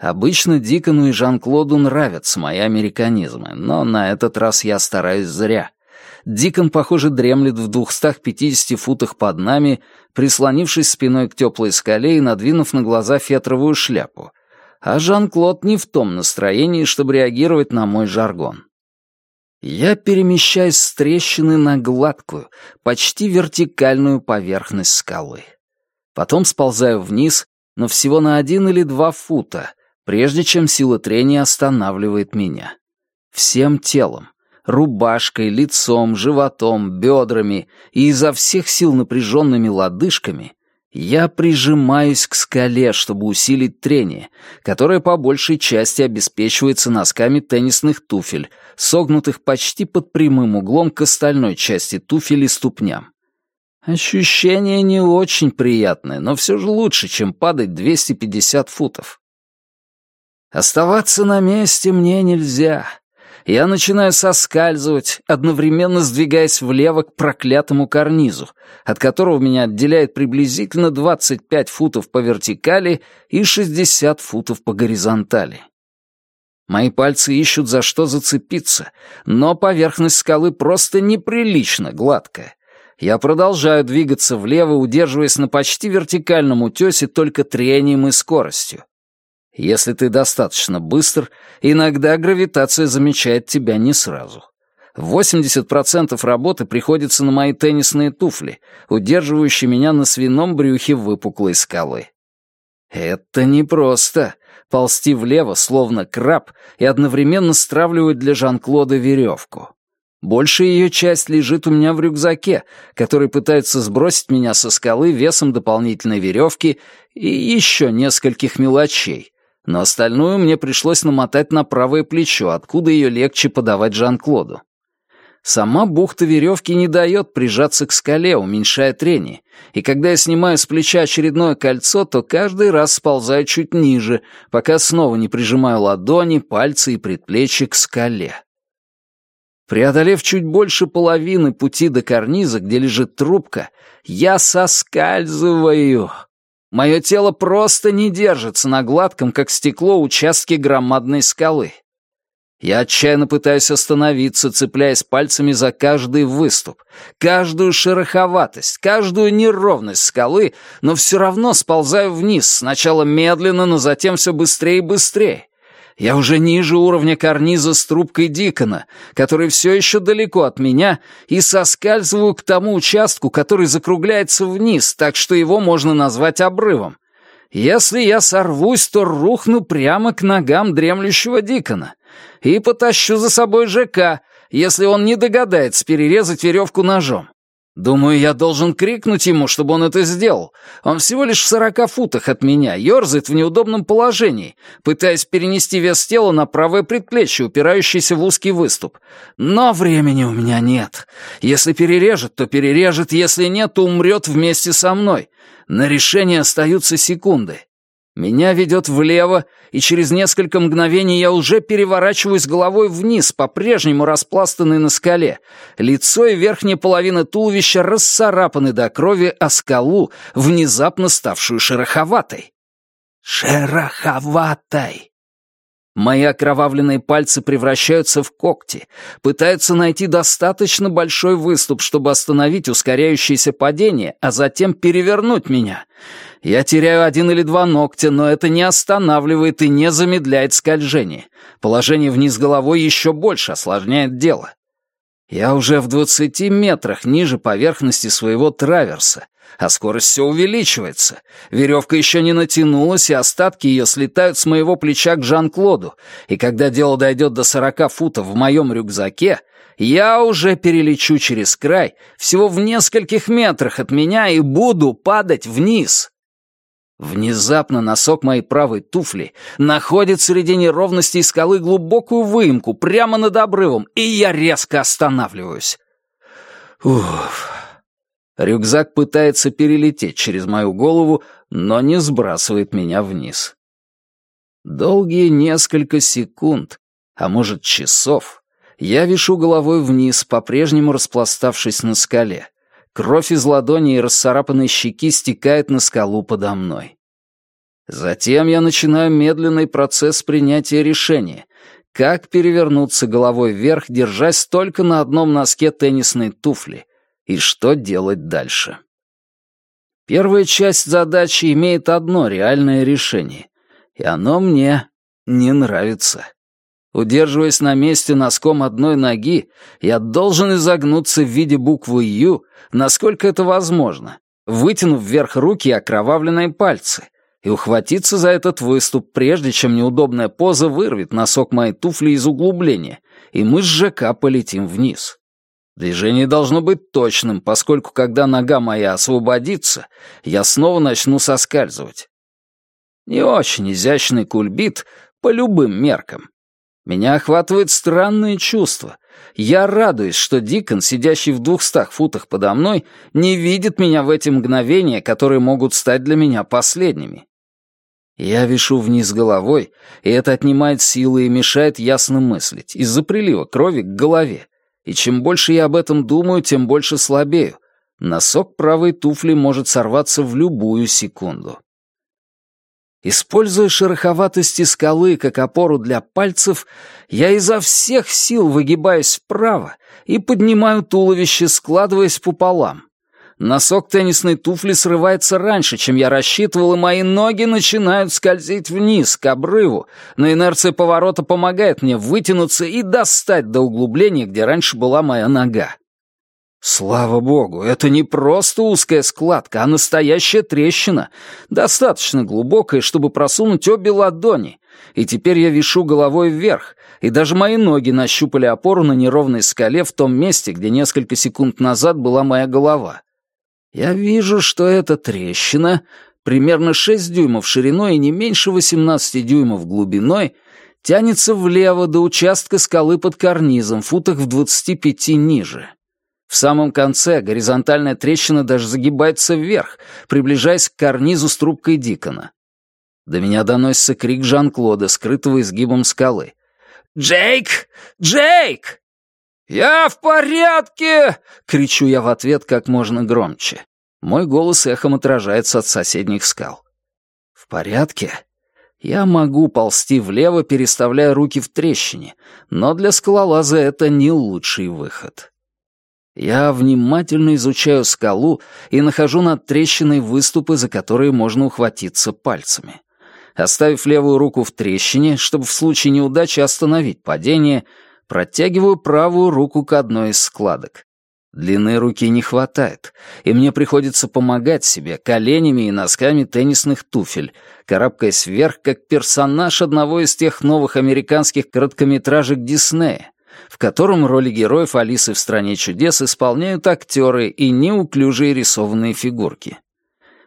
Обычно Дикону и Жан-Клоду нравятся мои американизмы, но на этот раз я стараюсь зря. Дикон, похоже, дремлет в 250 футах под нами, прислонившись спиной к теплой скале и надвинув на глаза фетровую шляпу. А Жан-Клод не в том настроении, чтобы реагировать на мой жаргон. Я перемещаюсь с трещины на гладкую, почти вертикальную поверхность скалы. Потом сползаю вниз, но всего на один или два фута, прежде чем сила трения останавливает меня. Всем телом, рубашкой, лицом, животом, бедрами и изо всех сил напряженными лодыжками я прижимаюсь к скале, чтобы усилить трение, которое по большей части обеспечивается носками теннисных туфель, согнутых почти под прямым углом к остальной части туфель и ступням. Ощущение не очень приятное, но все же лучше, чем падать 250 футов. Оставаться на месте мне нельзя. Я начинаю соскальзывать, одновременно сдвигаясь влево к проклятому карнизу, от которого меня отделяет приблизительно 25 футов по вертикали и 60 футов по горизонтали. Мои пальцы ищут за что зацепиться, но поверхность скалы просто неприлично гладкая. Я продолжаю двигаться влево, удерживаясь на почти вертикальном утесе только трением и скоростью. Если ты достаточно быстр, иногда гравитация замечает тебя не сразу. 80% работы приходится на мои теннисные туфли, удерживающие меня на свином брюхе выпуклой скалы. Это непросто — ползти влево, словно краб, и одновременно стравливать для Жан-Клода веревку. Большая ее часть лежит у меня в рюкзаке, который пытается сбросить меня со скалы весом дополнительной веревки и еще нескольких мелочей, но остальную мне пришлось намотать на правое плечо, откуда ее легче подавать Жан-Клоду. Сама бухта веревки не дает прижаться к скале, уменьшая трение, и когда я снимаю с плеча очередное кольцо, то каждый раз сползаю чуть ниже, пока снова не прижимаю ладони, пальцы и предплечья к скале. Преодолев чуть больше половины пути до карниза, где лежит трубка, я соскальзываю. Мое тело просто не держится на гладком, как стекло, участке громадной скалы. Я отчаянно пытаюсь остановиться, цепляясь пальцами за каждый выступ, каждую шероховатость, каждую неровность скалы, но все равно сползаю вниз, сначала медленно, но затем все быстрее и быстрее. Я уже ниже уровня карниза с трубкой Дикона, который все еще далеко от меня, и соскальзываю к тому участку, который закругляется вниз, так что его можно назвать обрывом. Если я сорвусь, то рухну прямо к ногам дремлющего Дикона и потащу за собой ЖК, если он не догадается перерезать веревку ножом. Думаю, я должен крикнуть ему, чтобы он это сделал. Он всего лишь в сорока футах от меня, ерзает в неудобном положении, пытаясь перенести вес тела на правое предплечье, упирающееся в узкий выступ. Но времени у меня нет. Если перережет, то перережет, если нет, то умрет вместе со мной. На решение остаются секунды. Меня ведет влево, и через несколько мгновений я уже переворачиваюсь головой вниз, по-прежнему распластанный на скале. Лицо и верхняя половина туловища расцарапаны до крови о скалу, внезапно ставшую шероховатой. Шероховатой! Мои окровавленные пальцы превращаются в когти, пытаются найти достаточно большой выступ, чтобы остановить ускоряющееся падение, а затем перевернуть меня. Я теряю один или два ногтя, но это не останавливает и не замедляет скольжение. Положение вниз головой еще больше осложняет дело. Я уже в двадцати метрах ниже поверхности своего траверса, а скорость все увеличивается. Веревка еще не натянулась, и остатки ее слетают с моего плеча к Жан-Клоду, и когда дело дойдет до сорока футов в моем рюкзаке, я уже перелечу через край, всего в нескольких метрах от меня, и буду падать вниз. Внезапно носок моей правой туфли находит среди неровностей скалы глубокую выемку прямо над обрывом, и я резко останавливаюсь. Уф. Рюкзак пытается перелететь через мою голову, но не сбрасывает меня вниз. Долгие несколько секунд, а может часов, я вишу головой вниз, по-прежнему распластавшись на скале. Кровь из ладони и расцарапанной щеки стекает на скалу подо мной. Затем я начинаю медленный процесс принятия решения. Как перевернуться головой вверх, держась только на одном носке теннисной туфли? И что делать дальше? Первая часть задачи имеет одно реальное решение. И оно мне не нравится. Удерживаясь на месте носком одной ноги, я должен изогнуться в виде буквы «Ю», насколько это возможно, вытянув вверх руки и окровавленные пальцы, и ухватиться за этот выступ, прежде чем неудобная поза вырвет носок моей туфли из углубления, и мы с ЖК полетим вниз. Движение должно быть точным, поскольку когда нога моя освободится, я снова начну соскальзывать. Не очень изящный кульбит по любым меркам, меня охватывает странное чувство. Я радуюсь, что Дикон, сидящий в двухстах футах подо мной, не видит меня в эти мгновения, которые могут стать для меня последними. Я вишу вниз головой, и это отнимает силы и мешает ясно мыслить, из-за прилива крови к голове. И чем больше я об этом думаю, тем больше слабею. Носок правой туфли может сорваться в любую секунду. Используя шероховатости скалы как опору для пальцев, я изо всех сил выгибаюсь вправо и поднимаю туловище, складываясь пополам. Носок теннисной туфли срывается раньше, чем я рассчитывал, и мои ноги начинают скользить вниз, к обрыву, но инерция поворота помогает мне вытянуться и достать до углубления, где раньше была моя нога. Слава богу, это не просто узкая складка, а настоящая трещина, достаточно глубокая, чтобы просунуть обе ладони. И теперь я вишу головой вверх, и даже мои ноги нащупали опору на неровной скале в том месте, где несколько секунд назад была моя голова. Я вижу, что эта трещина, примерно 6 дюймов шириной и не меньше 18 дюймов глубиной, тянется влево до участка скалы под карнизом, футах в 25 ниже. В самом конце горизонтальная трещина даже загибается вверх, приближаясь к карнизу с трубкой Дикона. До меня доносится крик Жан-Клода, скрытого изгибом скалы. «Джейк! Джейк!» «Я в порядке!» — кричу я в ответ как можно громче. Мой голос эхом отражается от соседних скал. «В порядке?» Я могу ползти влево, переставляя руки в трещине, но для скалолаза это не лучший выход. Я внимательно изучаю скалу и нахожу над трещиной выступы, за которые можно ухватиться пальцами. Оставив левую руку в трещине, чтобы в случае неудачи остановить падение, протягиваю правую руку к одной из складок. Длины руки не хватает, и мне приходится помогать себе коленями и носками теннисных туфель, карабкаясь вверх, как персонаж одного из тех новых американских короткометражек Диснея, в котором роли героев Алисы в «Стране чудес» исполняют актеры и неуклюжие рисованные фигурки.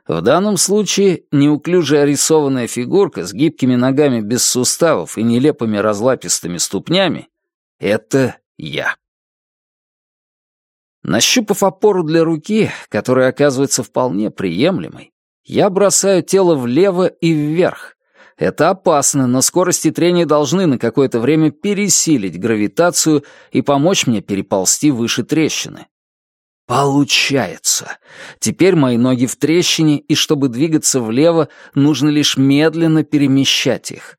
В данном случае неуклюжая рисованная фигурка с гибкими ногами без суставов и нелепыми разлапистыми ступнями — это я. Нащупав опору для руки, которая оказывается вполне приемлемой, я бросаю тело влево и вверх, это опасно, но скорости трения должны на какое-то время пересилить гравитацию и помочь мне переползти выше трещины. Получается. Теперь мои ноги в трещине, и чтобы двигаться влево, нужно лишь медленно перемещать их.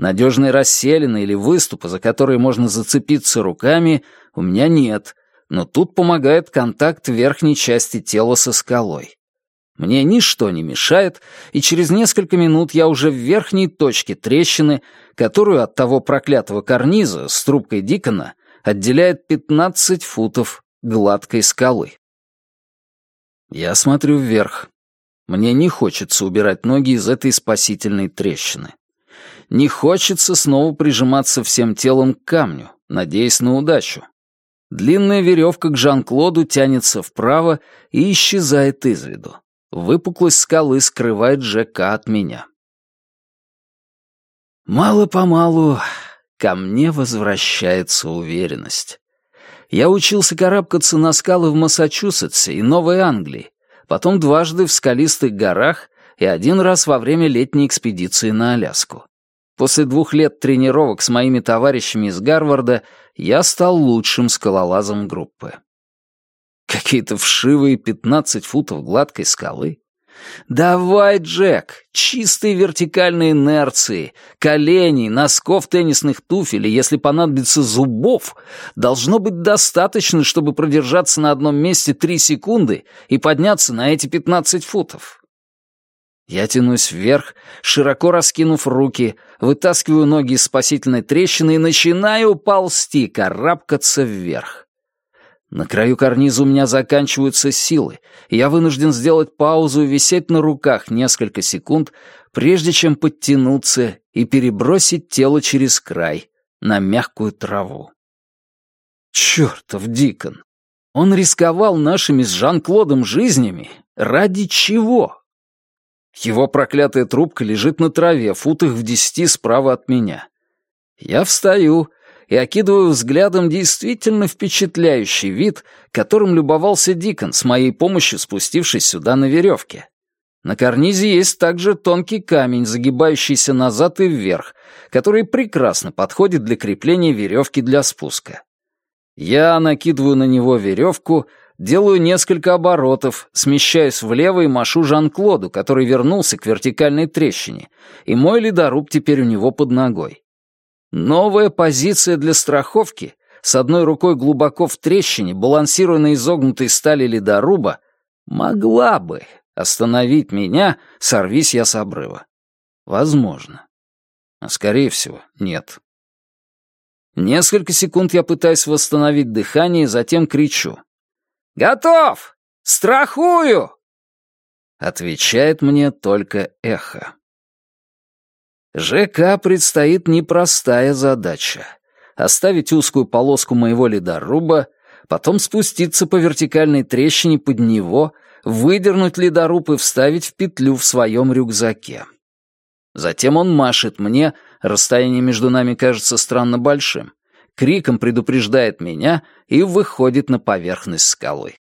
Надежной расселины или выступа, за которые можно зацепиться руками, у меня нет, но тут помогает контакт верхней части тела со скалой. Мне ничто не мешает, и через несколько минут я уже в верхней точке трещины, которую от того проклятого карниза с трубкой Дикона отделяет 15 футов гладкой скалы. Я смотрю вверх. Мне не хочется убирать ноги из этой спасительной трещины. Не хочется снова прижиматься всем телом к камню, надеясь на удачу. Длинная веревка к Жан-Клоду тянется вправо и исчезает из виду. Выпуклость скалы скрывает ЖК от меня. Мало-помалу ко мне возвращается уверенность. Я учился карабкаться на скалы в Массачусетсе и Новой Англии, потом дважды в скалистых горах и один раз во время летней экспедиции на Аляску. После двух лет тренировок с моими товарищами из Гарварда я стал лучшим скалолазом группы. Какие-то вшивые 15 футов гладкой скалы. «Давай, Джек, чистой вертикальной инерции, коленей, носков теннисных туфель если понадобится, зубов, должно быть достаточно, чтобы продержаться на одном месте три секунды и подняться на эти пятнадцать футов». Я тянусь вверх, широко раскинув руки, вытаскиваю ноги из спасительной трещины и начинаю ползти, карабкаться вверх. На краю карниза у меня заканчиваются силы, и я вынужден сделать паузу и висеть на руках несколько секунд, прежде чем подтянуться и перебросить тело через край на мягкую траву. Чёртов Дикон! Он рисковал нашими с Жан-Клодом жизнями. Ради чего? Его проклятая трубка лежит на траве, футах в десяти справа от меня. Я встаю и окидываю взглядом действительно впечатляющий вид, которым любовался Дикон с моей помощью спустившись сюда на веревке. На карнизе есть также тонкий камень, загибающийся назад и вверх, который прекрасно подходит для крепления веревки для спуска. Я накидываю на него веревку — Делаю несколько оборотов, смещаюсь влево и машу Жан-Клоду, который вернулся к вертикальной трещине, и мой ледоруб теперь у него под ногой. Новая позиция для страховки, с одной рукой глубоко в трещине, балансируя на изогнутой стали ледоруба, могла бы остановить меня, сорвись я с обрыва. Возможно. А скорее всего, нет. Несколько секунд я пытаюсь восстановить дыхание, затем кричу. «Готов! Страхую!» Отвечает мне только эхо. ЖК предстоит непростая задача. Оставить узкую полоску моего ледоруба, потом спуститься по вертикальной трещине под него, выдернуть ледоруб и вставить в петлю в своем рюкзаке. Затем он машет мне, расстояние между нами кажется странно большим, криком предупреждает меня и выходит на поверхность скалы.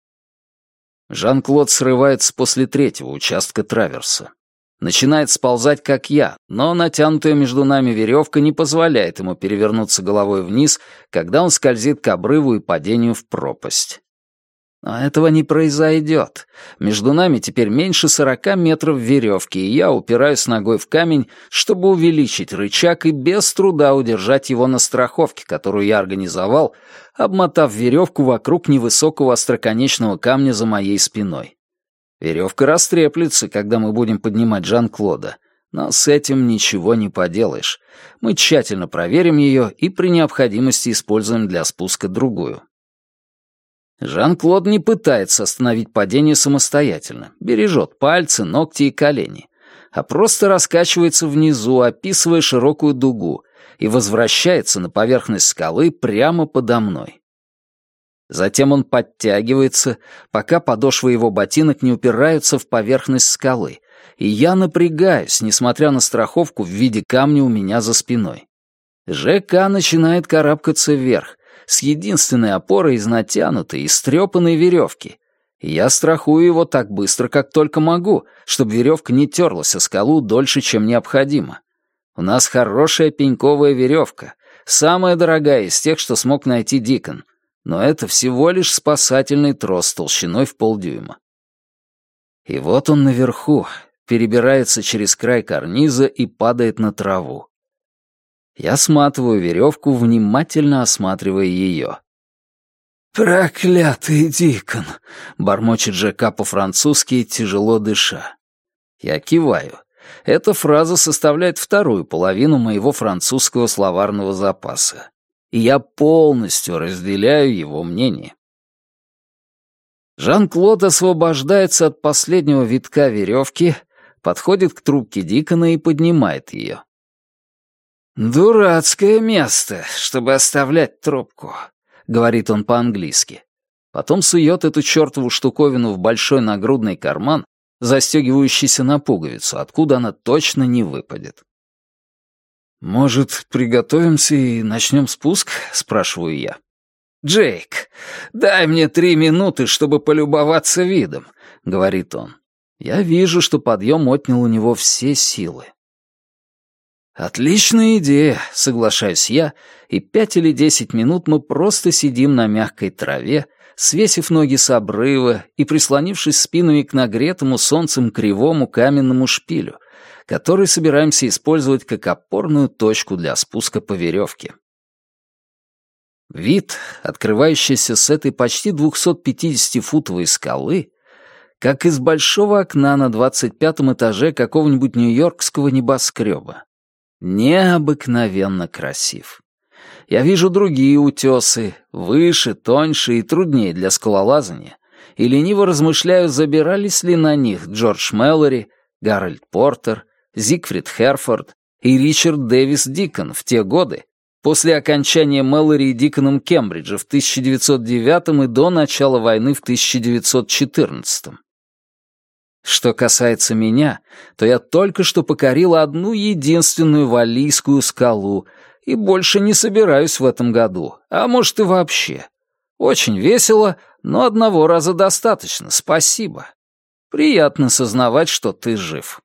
Жан-Клод срывается после третьего участка траверса. Начинает сползать, как я, но натянутая между нами веревка не позволяет ему перевернуться головой вниз, когда он скользит к обрыву и падению в пропасть. Но этого не произойдет. Между нами теперь меньше сорока метров веревки, и я упираюсь ногой в камень, чтобы увеличить рычаг и без труда удержать его на страховке, которую я организовал, обмотав веревку вокруг невысокого остроконечного камня за моей спиной. Веревка растреплется, когда мы будем поднимать Жан-Клода, но с этим ничего не поделаешь. Мы тщательно проверим ее и при необходимости используем для спуска другую. Жан-Клод не пытается остановить падение самостоятельно, бережет пальцы, ногти и колени, а просто раскачивается внизу, описывая широкую дугу, и возвращается на поверхность скалы прямо подо мной. Затем он подтягивается, пока подошвы его ботинок не упираются в поверхность скалы, и я напрягаюсь, несмотря на страховку в виде камня у меня за спиной. ЖК начинает карабкаться вверх, с единственной опорой из натянутой и стрепанной веревки. я страхую его так быстро, как только могу, чтобы веревка не терлась о скалу дольше, чем необходимо. У нас хорошая пеньковая веревка, самая дорогая из тех, что смог найти Дикон, но это всего лишь спасательный трос толщиной в полдюйма. И вот он наверху, перебирается через край карниза и падает на траву. Я сматываю веревку, внимательно осматривая ее. «Проклятый Дикон!» — бормочет Джека по-французски, тяжело дыша. Я киваю. Эта фраза составляет вторую половину моего французского словарного запаса. И я полностью разделяю его мнение. Жан-Клод освобождается от последнего витка веревки, подходит к трубке Дикона и поднимает ее. «Дурацкое место, чтобы оставлять трубку», — говорит он по-английски. Потом сует эту чертову штуковину в большой нагрудный карман, застегивающийся на пуговицу, откуда она точно не выпадет. «Может, приготовимся и начнем спуск?» — спрашиваю я. «Джейк, дай мне три минуты, чтобы полюбоваться видом», — говорит он. Я вижу, что подъем отнял у него все силы. «Отличная идея», — соглашаюсь я, и пять или десять минут мы просто сидим на мягкой траве, свесив ноги с обрыва и прислонившись спинами к нагретому солнцем кривому каменному шпилю, который собираемся использовать как опорную точку для спуска по веревке. Вид, открывающийся с этой почти 250-футовой скалы, как из большого окна на 25-м этаже какого-нибудь нью-йоркского небоскреба. Необыкновенно красив. Я вижу другие утесы, выше, тоньше и труднее для скалолазания, и лениво размышляю, забирались ли на них Джордж Мэллори, Гарольд Портер, Зигфрид Херфорд и Ричард Дэвис Дикон в те годы, после окончания Мэллори и Диконом Кембриджа в 1909 и до начала войны в 1914. Что касается меня, то я только что покорил одну единственную валийскую скалу и больше не собираюсь в этом году, а может и вообще. Очень весело, но одного раза достаточно, спасибо. Приятно сознавать, что ты жив.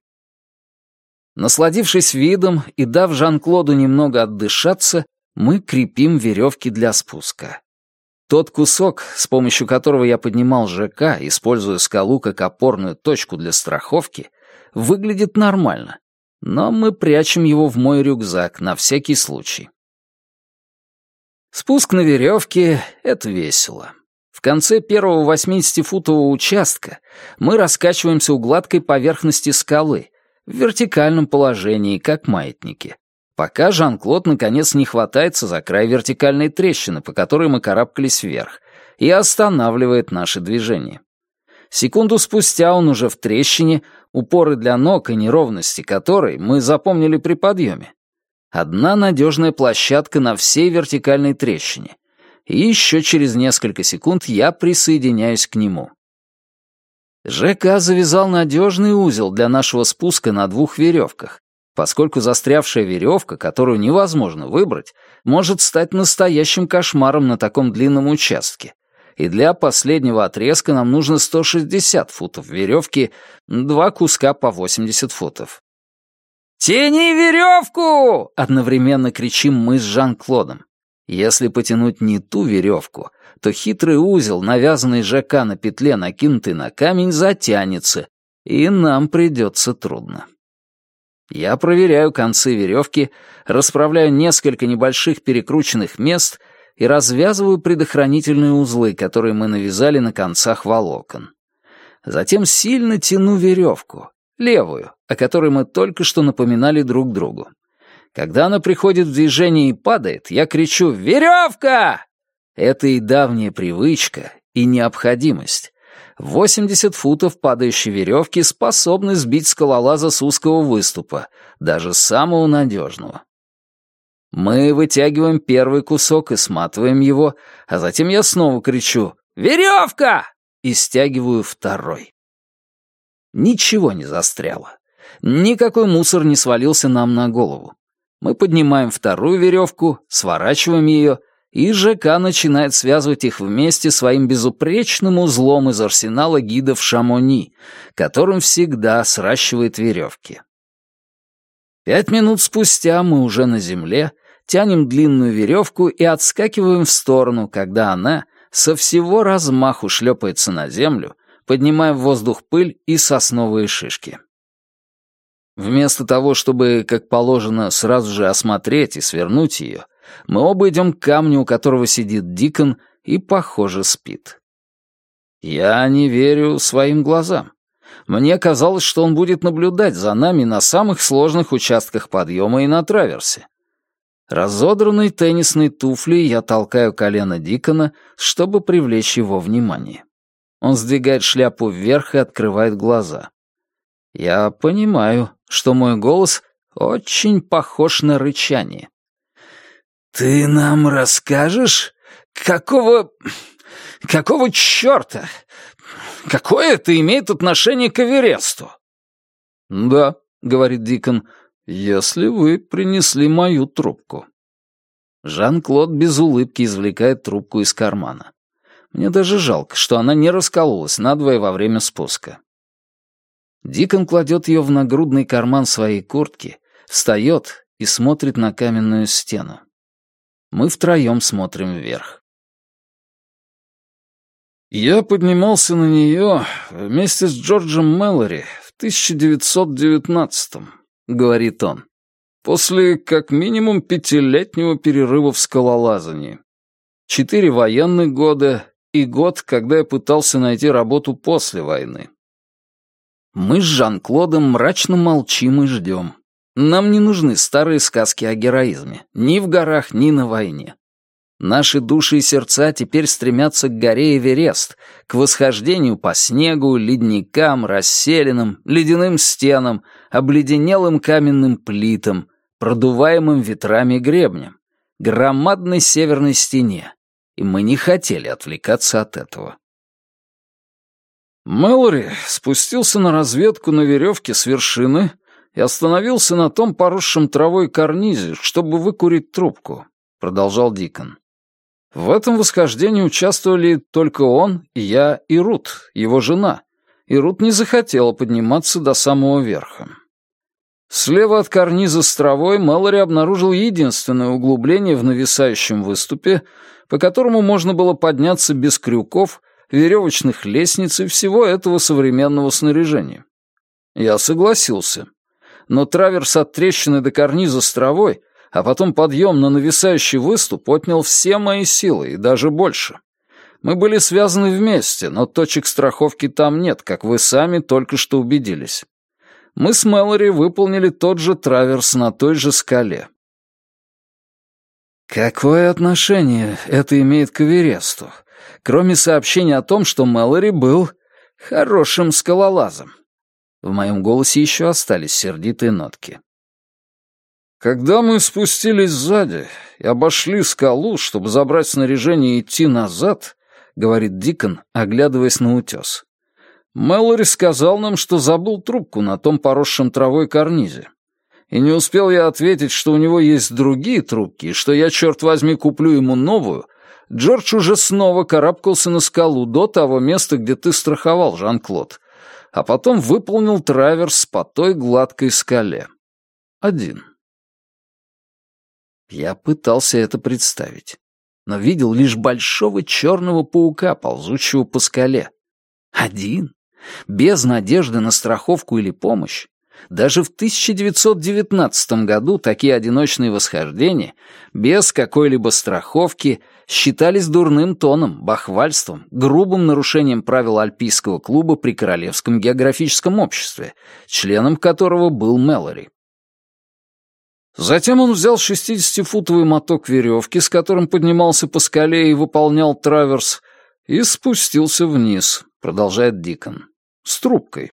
Насладившись видом и дав Жан-Клоду немного отдышаться, мы крепим веревки для спуска. Тот кусок, с помощью которого я поднимал ЖК, используя скалу как опорную точку для страховки, выглядит нормально, но мы прячем его в мой рюкзак на всякий случай. Спуск на веревке — это весело. В конце первого 80-футового участка мы раскачиваемся у гладкой поверхности скалы, в вертикальном положении, как маятники, пока Жан-Клод наконец не хватается за край вертикальной трещины, по которой мы карабкались вверх, и останавливает наше движение. Секунду спустя он уже в трещине, упоры для ног и неровности которой мы запомнили при подъеме. Одна надежная площадка на всей вертикальной трещине. И еще через несколько секунд я присоединяюсь к нему. ЖК завязал надежный узел для нашего спуска на двух веревках, поскольку застрявшая веревка, которую невозможно выбрать, может стать настоящим кошмаром на таком длинном участке. И для последнего отрезка нам нужно 160 футов веревки, два куска по 80 футов. «Тяни веревку!» — одновременно кричим мы с Жан-Клодом. Если потянуть не ту веревку, то хитрый узел, навязанный ЖК на петле, накинутый на камень, затянется, и нам придется трудно. Я проверяю концы веревки, расправляю несколько небольших перекрученных мест и развязываю предохранительные узлы, которые мы навязали на концах волокон. Затем сильно тяну веревку, левую, о которой мы только что напоминали друг другу. Когда она приходит в движение и падает, я кричу «Веревка!». Это и давняя привычка, и необходимость. 80 футов падающей веревки способны сбить скалолаза с узкого выступа, даже самого надежного. Мы вытягиваем первый кусок и сматываем его, а затем я снова кричу «Веревка!» и стягиваю второй. Ничего не застряло. Никакой мусор не свалился нам на голову. Мы поднимаем вторую веревку, сворачиваем ее — и ЖК начинает связывать их вместе своим безупречным узлом из арсенала гидов Шамони, которым всегда сращивает веревки. Пять минут спустя мы уже на земле, тянем длинную веревку и отскакиваем в сторону, когда она со всего размаху шлепается на землю, поднимая в воздух пыль и сосновые шишки. Вместо того, чтобы, как положено, сразу же осмотреть и свернуть ее, мы оба идем к камню, у которого сидит Дикон и, похоже, спит. Я не верю своим глазам. Мне казалось, что он будет наблюдать за нами на самых сложных участках подъема и на траверсе. Разодранной теннисной туфлей я толкаю колено Дикона, чтобы привлечь его внимание. Он сдвигает шляпу вверх и открывает глаза. Я понимаю, что мой голос очень похож на рычание. «Ты нам расскажешь? Какого... какого черта? Какое это имеет отношение к Эвересту?» «Да», — говорит Дикон, — «если вы принесли мою трубку». Жан-Клод без улыбки извлекает трубку из кармана. Мне даже жалко, что она не раскололась надвое во время спуска. Дикон кладет ее в нагрудный карман своей куртки, встает и смотрит на каменную стену. Мы втроем смотрим вверх. Я поднимался на нее вместе с Джорджем Мэллори в 1919-м, говорит он, после как минимум пятилетнего перерыва в скалолазании. Четыре военных года и год, когда я пытался найти работу после войны. Мы с Жан-Клодом мрачно молчим и ждем. Нам не нужны старые сказки о героизме, ни в горах, ни на войне. Наши души и сердца теперь стремятся к горе Эверест, к восхождению по снегу, ледникам, расселенным, ледяным стенам, обледенелым каменным плитам, продуваемым ветрами гребням, громадной северной стене. И мы не хотели отвлекаться от этого. Мэлори спустился на разведку на веревке с вершины и остановился на том поросшем травой карнизе, чтобы выкурить трубку, продолжал Дикон. В этом восхождении участвовали только он, я и Рут, его жена, и Рут не захотела подниматься до самого верха. Слева от карниза с травой Мэлори обнаружил единственное углубление в нависающем выступе, по которому можно было подняться без крюков, веревочных лестниц и всего этого современного снаряжения. Я согласился. Но траверс от трещины до карниза с травой а потом подъем на нависающий выступ отнял все мои силы и даже больше. Мы были связаны вместе, но точек страховки там нет, как вы сами только что убедились. Мы с Мэлори выполнили тот же траверс на той же скале. Какое отношение это имеет к Эвересту, кроме сообщения о том, что Мэлори был хорошим скалолазом? В моем голосе еще остались сердитые нотки. Когда мы спустились сзади и обошли скалу, чтобы забрать снаряжение и идти назад, говорит Дикон, оглядываясь на утес. Мэлори сказал нам, что забыл трубку на том поросшем травой карнизе. И не успел я ответить, что у него есть другие трубки, и что я, черт возьми, куплю ему новую, Джордж уже снова карабкался на скалу до того места, где ты страховал, Жан-Клод, а потом выполнил траверс по той гладкой скале. Один. Я пытался это представить, но видел лишь большого черного паука, ползущего по скале. Один, без надежды на страховку или помощь. Даже в 1919 году такие одиночные восхождения, без какой-либо страховки, считались дурным тоном, бахвальством, грубым нарушением правил Альпийского клуба при Королевском географическом обществе, членом которого был Мэлори. Затем он взял 60-футовый моток веревки, с которым поднимался по скале и выполнял траверс, и спустился вниз, продолжает Дикон, с трубкой.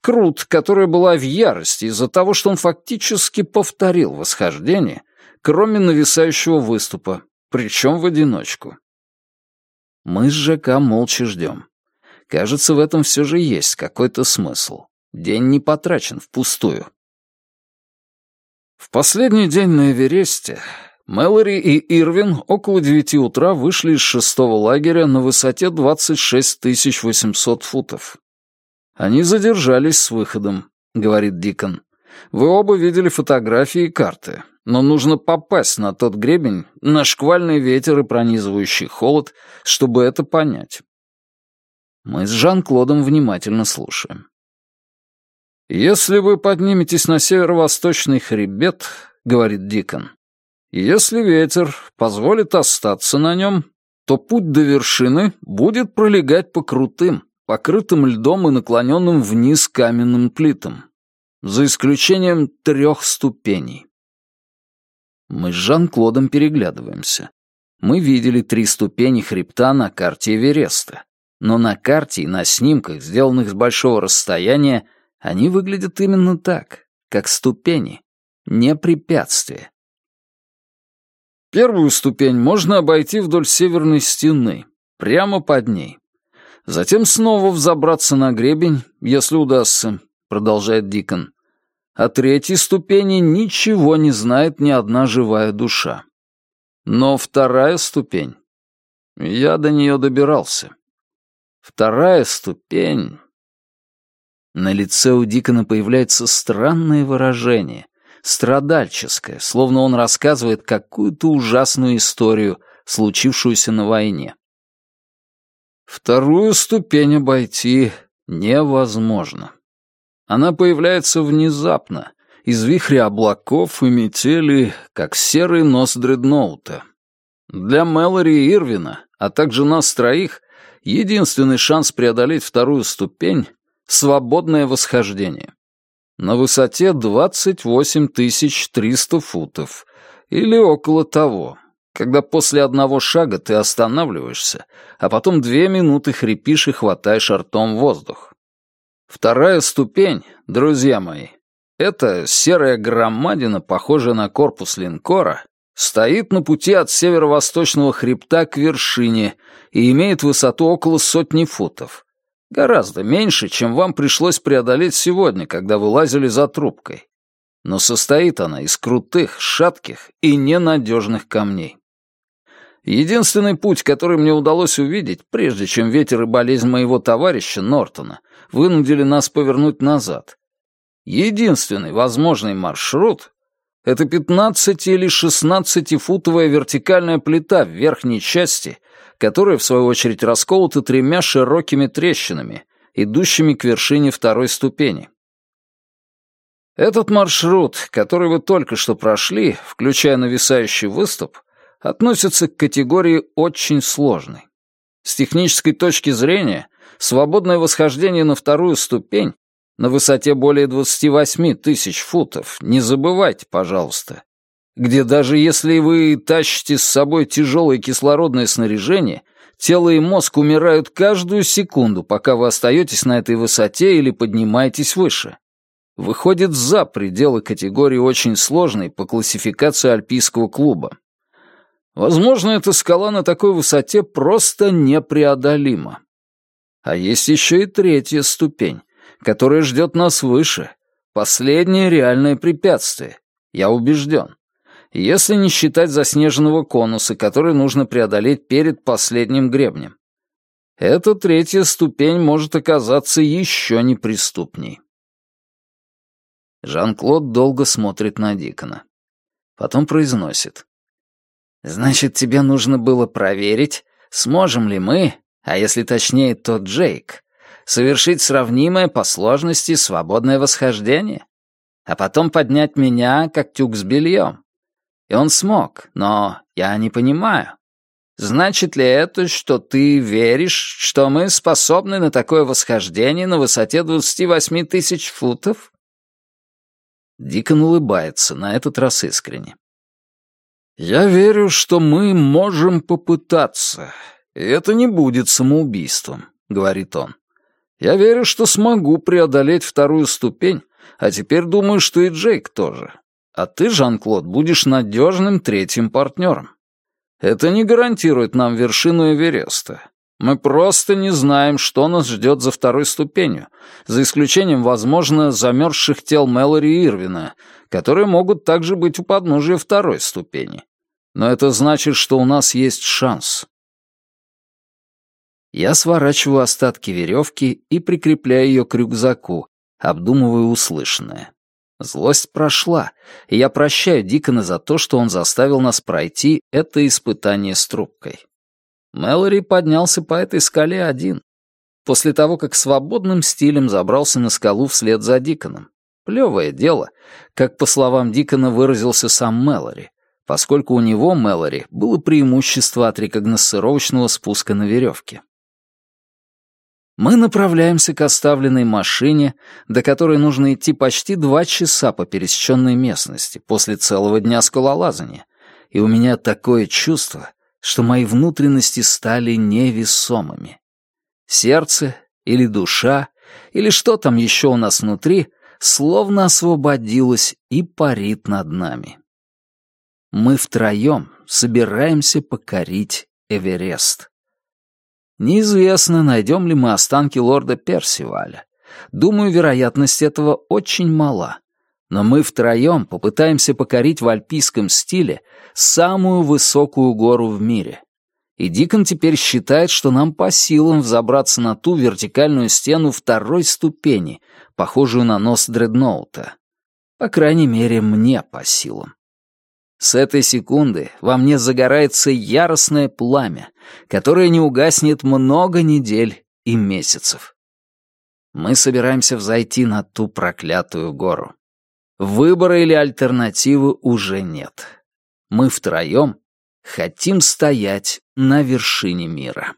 Крут, которая была в ярости из-за того, что он фактически повторил восхождение, кроме нависающего выступа, причем в одиночку. Мы с ЖК молча ждем. Кажется, в этом все же есть какой-то смысл. День не потрачен впустую. В последний день на Эвересте Мэлори и Ирвин около девяти утра вышли из шестого лагеря на высоте 26 800 футов. «Они задержались с выходом», — говорит Дикон. «Вы оба видели фотографии и карты, но нужно попасть на тот гребень, на шквальный ветер и пронизывающий холод, чтобы это понять». Мы с Жан-Клодом внимательно слушаем. «Если вы подниметесь на северо-восточный хребет, — говорит Дикон, — если ветер позволит остаться на нем, то путь до вершины будет пролегать по крутым, покрытым льдом и наклоненным вниз каменным плитам, за исключением трех ступеней. Мы с Жан-Клодом переглядываемся. Мы видели три ступени хребта на карте Эвереста, но на карте и на снимках, сделанных с большого расстояния, они выглядят именно так, как ступени, не препятствия. Первую ступень можно обойти вдоль северной стены, прямо под ней. Затем снова взобраться на гребень, если удастся, продолжает Дикон. О третьей ступени ничего не знает ни одна живая душа. Но вторая ступень... Я до нее добирался. Вторая ступень... На лице у Дикона появляется странное выражение, страдальческое, словно он рассказывает какую-то ужасную историю, случившуюся на войне. Вторую ступень обойти невозможно. Она появляется внезапно, из вихря облаков и метели, как серый нос дредноута. Для Мэлори и Ирвина, а также нас троих, единственный шанс преодолеть вторую ступень — свободное восхождение. На высоте 28 300 футов, или около того, когда после одного шага ты останавливаешься, а потом две минуты хрипишь и хватаешь ртом воздух. Вторая ступень, друзья мои, это серая громадина, похожая на корпус линкора, стоит на пути от северо-восточного хребта к вершине и имеет высоту около сотни футов. Гораздо меньше, чем вам пришлось преодолеть сегодня, когда вы лазили за трубкой. Но состоит она из крутых, шатких и ненадежных камней. Единственный путь, который мне удалось увидеть, прежде чем ветер и болезнь моего товарища Нортона вынудили нас повернуть назад. Единственный возможный маршрут — это 15 или 16-футовая вертикальная плита в верхней части, которая, в свою очередь, расколота тремя широкими трещинами, идущими к вершине второй ступени. Этот маршрут, который вы только что прошли, включая нависающий выступ, относится к категории «очень сложный». С технической точки зрения, свободное восхождение на вторую ступень на высоте более 28 тысяч футов, не забывайте, пожалуйста, где даже если вы тащите с собой тяжелое кислородное снаряжение, тело и мозг умирают каждую секунду, пока вы остаетесь на этой высоте или поднимаетесь выше. Выходит за пределы категории очень сложной по классификации Альпийского клуба. Возможно, эта скала на такой высоте просто непреодолима. А есть еще и третья ступень, которая ждет нас выше. Последнее реальное препятствие. Я убежден. Если не считать заснеженного конуса, который нужно преодолеть перед последним гребнем. Эта третья ступень может оказаться еще неприступней. Жан-Клод долго смотрит на Дикона. Потом произносит. Значит, тебе нужно было проверить, сможем ли мы, а если точнее, то Джейк, совершить сравнимое по сложности свободное восхождение, а потом поднять меня, как тюк с бельем. И он смог, но я не понимаю. Значит ли это, что ты веришь, что мы способны на такое восхождение на высоте 28 тысяч футов? Дикон улыбается, на этот раз искренне. «Я верю, что мы можем попытаться, и это не будет самоубийством», — говорит он. «Я верю, что смогу преодолеть вторую ступень, а теперь думаю, что и Джейк тоже. А ты, Жан-Клод, будешь надежным третьим партнером. Это не гарантирует нам вершину Эвереста. Мы просто не знаем, что нас ждет за второй ступенью, за исключением, возможно, замерзших тел Мэлори и Ирвина, которые могут также быть у подножия второй ступени. Но это значит, что у нас есть шанс. Я сворачиваю остатки веревки и прикрепляю ее к рюкзаку, обдумывая услышанное. Злость прошла, и я прощаю Дикона за то, что он заставил нас пройти это испытание с трубкой. Мэлори поднялся по этой скале один. После того, как свободным стилем забрался на скалу вслед за Диконом. Плевое дело, как, по словам Дикона, выразился сам Мэлори поскольку у него, Мэлори, было преимущество от рекогносцировочного спуска на веревке. Мы направляемся к оставленной машине, до которой нужно идти почти два часа по пересеченной местности после целого дня скалолазания, и у меня такое чувство, что мои внутренности стали невесомыми. Сердце или душа, или что там еще у нас внутри, словно освободилось и парит над нами мы втроем собираемся покорить Эверест. Неизвестно, найдем ли мы останки лорда Персиваля. Думаю, вероятность этого очень мала. Но мы втроем попытаемся покорить в альпийском стиле самую высокую гору в мире. И Дикон теперь считает, что нам по силам взобраться на ту вертикальную стену второй ступени, похожую на нос дредноута. По крайней мере, мне по силам. С этой секунды во мне загорается яростное пламя, которое не угаснет много недель и месяцев. Мы собираемся взойти на ту проклятую гору. Выбора или альтернативы уже нет. Мы втроем хотим стоять на вершине мира.